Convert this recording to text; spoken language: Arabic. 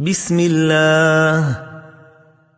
بسم الله.